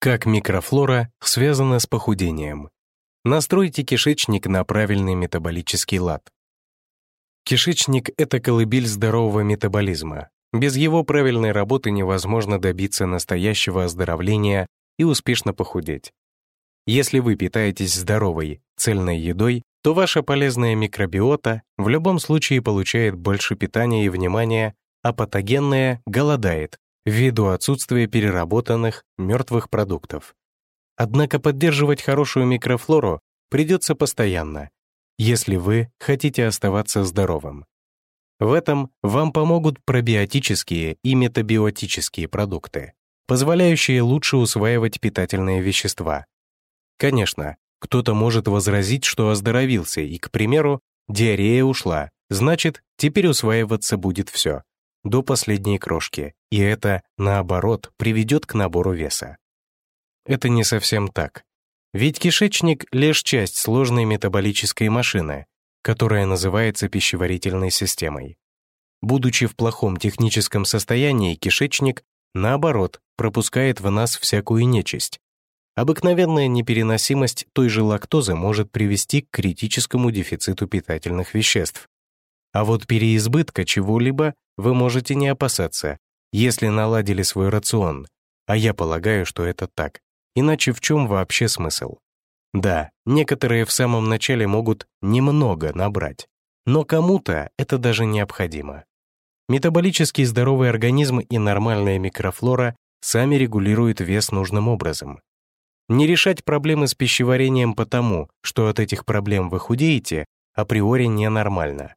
Как микрофлора связана с похудением. Настройте кишечник на правильный метаболический лад. Кишечник — это колыбель здорового метаболизма. Без его правильной работы невозможно добиться настоящего оздоровления и успешно похудеть. Если вы питаетесь здоровой, цельной едой, то ваша полезная микробиота в любом случае получает больше питания и внимания, а патогенная голодает ввиду отсутствия переработанных мертвых продуктов. Однако поддерживать хорошую микрофлору придется постоянно, если вы хотите оставаться здоровым. В этом вам помогут пробиотические и метабиотические продукты, позволяющие лучше усваивать питательные вещества. Конечно, кто-то может возразить, что оздоровился, и, к примеру, диарея ушла, значит, теперь усваиваться будет все, до последней крошки, и это, наоборот, приведет к набору веса. Это не совсем так. Ведь кишечник — лишь часть сложной метаболической машины, которая называется пищеварительной системой. Будучи в плохом техническом состоянии, кишечник, наоборот, пропускает в нас всякую нечисть, Обыкновенная непереносимость той же лактозы может привести к критическому дефициту питательных веществ. А вот переизбытка чего-либо вы можете не опасаться, если наладили свой рацион. А я полагаю, что это так. Иначе в чем вообще смысл? Да, некоторые в самом начале могут немного набрать, но кому-то это даже необходимо. Метаболически здоровый организм и нормальная микрофлора сами регулируют вес нужным образом. Не решать проблемы с пищеварением потому, что от этих проблем вы худеете, априори ненормально.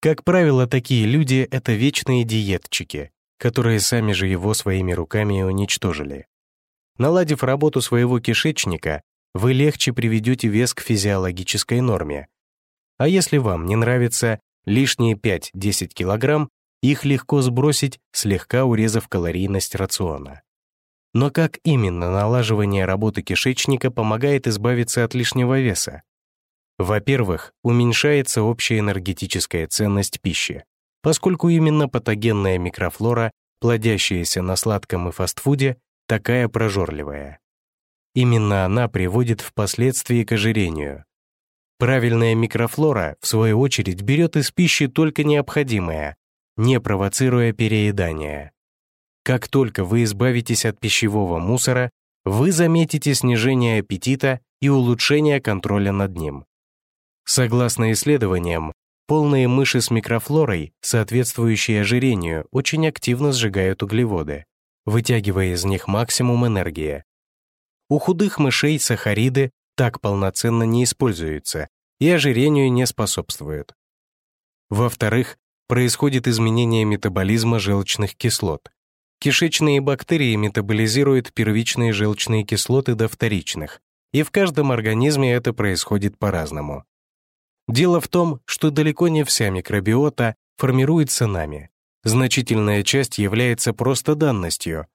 Как правило, такие люди — это вечные диетчики, которые сами же его своими руками уничтожили. Наладив работу своего кишечника, вы легче приведете вес к физиологической норме. А если вам не нравится лишние 5-10 килограмм, их легко сбросить, слегка урезав калорийность рациона. Но как именно налаживание работы кишечника помогает избавиться от лишнего веса? Во-первых, уменьшается общая энергетическая ценность пищи, поскольку именно патогенная микрофлора, плодящаяся на сладком и фастфуде, такая прожорливая. Именно она приводит впоследствии к ожирению. Правильная микрофлора, в свою очередь, берет из пищи только необходимое, не провоцируя переедание. Как только вы избавитесь от пищевого мусора, вы заметите снижение аппетита и улучшение контроля над ним. Согласно исследованиям, полные мыши с микрофлорой, соответствующие ожирению, очень активно сжигают углеводы, вытягивая из них максимум энергии. У худых мышей сахариды так полноценно не используются и ожирению не способствуют. Во-вторых, происходит изменение метаболизма желчных кислот, Кишечные бактерии метаболизируют первичные желчные кислоты до вторичных, и в каждом организме это происходит по-разному. Дело в том, что далеко не вся микробиота формируется нами. Значительная часть является просто данностью.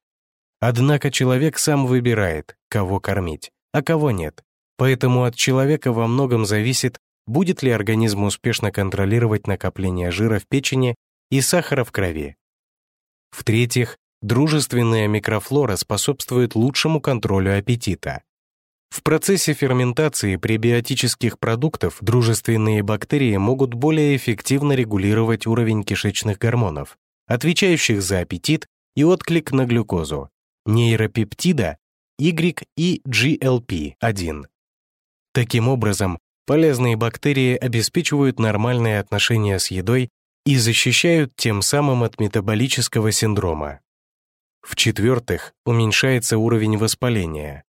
Однако человек сам выбирает, кого кормить, а кого нет. Поэтому от человека во многом зависит, будет ли организм успешно контролировать накопление жира в печени и сахара в крови. В-третьих, Дружественная микрофлора способствует лучшему контролю аппетита. В процессе ферментации пребиотических продуктов дружественные бактерии могут более эффективно регулировать уровень кишечных гормонов, отвечающих за аппетит и отклик на глюкозу, нейропептида Y и GLP-1. Таким образом, полезные бактерии обеспечивают нормальные отношения с едой и защищают тем самым от метаболического синдрома. В-четвертых, уменьшается уровень воспаления.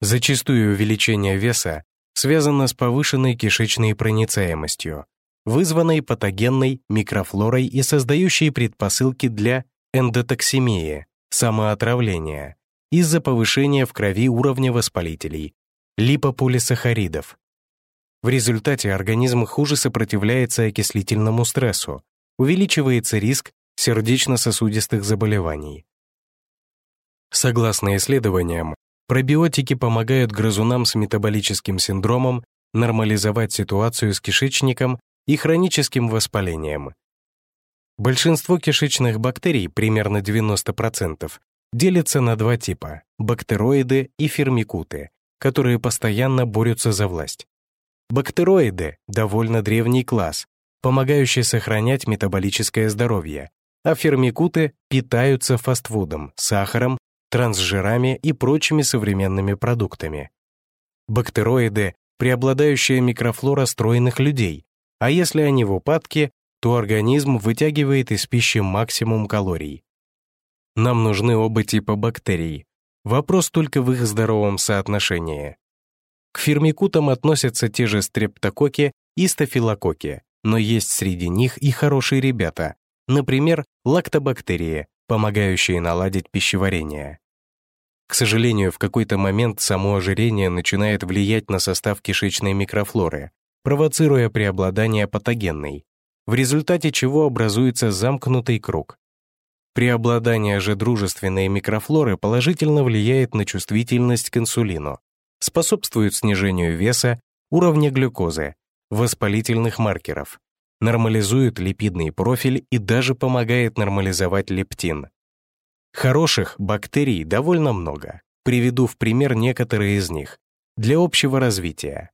Зачастую увеличение веса связано с повышенной кишечной проницаемостью, вызванной патогенной микрофлорой и создающей предпосылки для эндотоксемии, самоотравления, из-за повышения в крови уровня воспалителей, липополисахаридов. В результате организм хуже сопротивляется окислительному стрессу, увеличивается риск сердечно-сосудистых заболеваний, Согласно исследованиям, пробиотики помогают грызунам с метаболическим синдромом нормализовать ситуацию с кишечником и хроническим воспалением. Большинство кишечных бактерий, примерно 90%, делится на два типа — бактероиды и фермикуты, которые постоянно борются за власть. Бактероиды — довольно древний класс, помогающий сохранять метаболическое здоровье, а фермикуты питаются фастфудом, сахаром, трансжирами и прочими современными продуктами. Бактероиды — преобладающая микрофлора стройных людей, а если они в упадке, то организм вытягивает из пищи максимум калорий. Нам нужны оба типа бактерий. Вопрос только в их здоровом соотношении. К фирмикутам относятся те же стрептококи и стафилококки, но есть среди них и хорошие ребята, например, лактобактерии, помогающие наладить пищеварение. К сожалению, в какой-то момент само ожирение начинает влиять на состав кишечной микрофлоры, провоцируя преобладание патогенной, в результате чего образуется замкнутый круг. Преобладание же дружественной микрофлоры положительно влияет на чувствительность к инсулину, способствует снижению веса, уровня глюкозы, воспалительных маркеров, нормализует липидный профиль и даже помогает нормализовать лептин. Хороших бактерий довольно много. Приведу в пример некоторые из них для общего развития.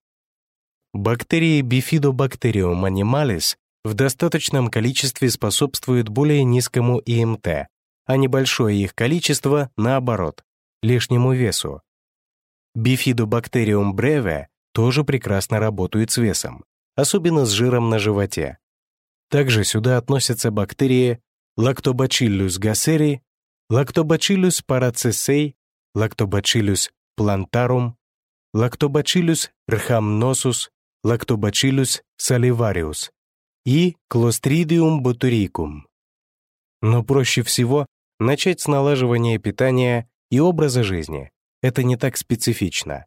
Бактерии Bifidobacterium animalis в достаточном количестве способствуют более низкому ИМТ, а небольшое их количество, наоборот, лишнему весу. Bifidobacterium breve тоже прекрасно работают с весом, особенно с жиром на животе. Также сюда относятся бактерии Lactobacillus gasseri, Lactobacillus paracesei, Lactobacillus plantarum, Lactobacillus rhamnosus, Lactobacillus salivarius, и Clostridium boturicum. Но проще всего начать с налаживания питания и образа жизни. Это не так специфично.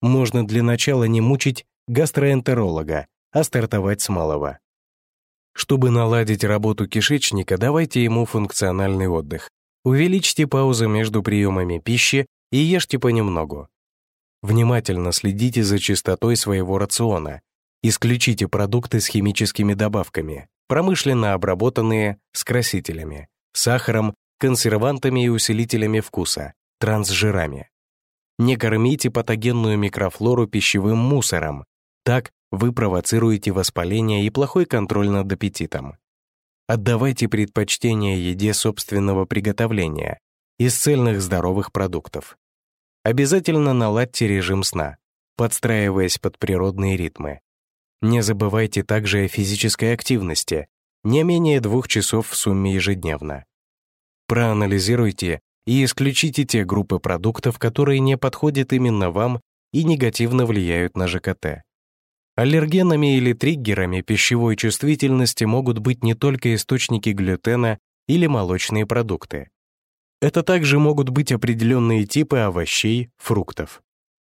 Можно для начала не мучить гастроэнтеролога, а стартовать с малого. Чтобы наладить работу кишечника, давайте ему функциональный отдых. Увеличьте паузы между приемами пищи и ешьте понемногу. Внимательно следите за чистотой своего рациона, Исключите продукты с химическими добавками, промышленно обработанные с красителями, сахаром, консервантами и усилителями вкуса, трансжирами. Не кормите патогенную микрофлору пищевым мусором. Так вы провоцируете воспаление и плохой контроль над аппетитом. Отдавайте предпочтение еде собственного приготовления из цельных здоровых продуктов. Обязательно наладьте режим сна, подстраиваясь под природные ритмы. Не забывайте также о физической активности, не менее двух часов в сумме ежедневно. Проанализируйте и исключите те группы продуктов, которые не подходят именно вам и негативно влияют на ЖКТ. Аллергенами или триггерами пищевой чувствительности могут быть не только источники глютена или молочные продукты. Это также могут быть определенные типы овощей, фруктов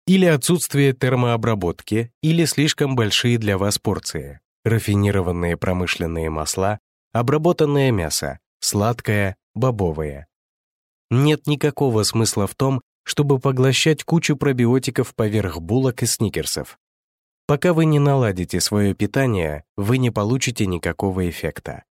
или отсутствие термообработки, или слишком большие для вас порции, рафинированные промышленные масла, обработанное мясо, сладкое, бобовое. Нет никакого смысла в том, чтобы поглощать кучу пробиотиков поверх булок и сникерсов. Пока вы не наладите свое питание, вы не получите никакого эффекта.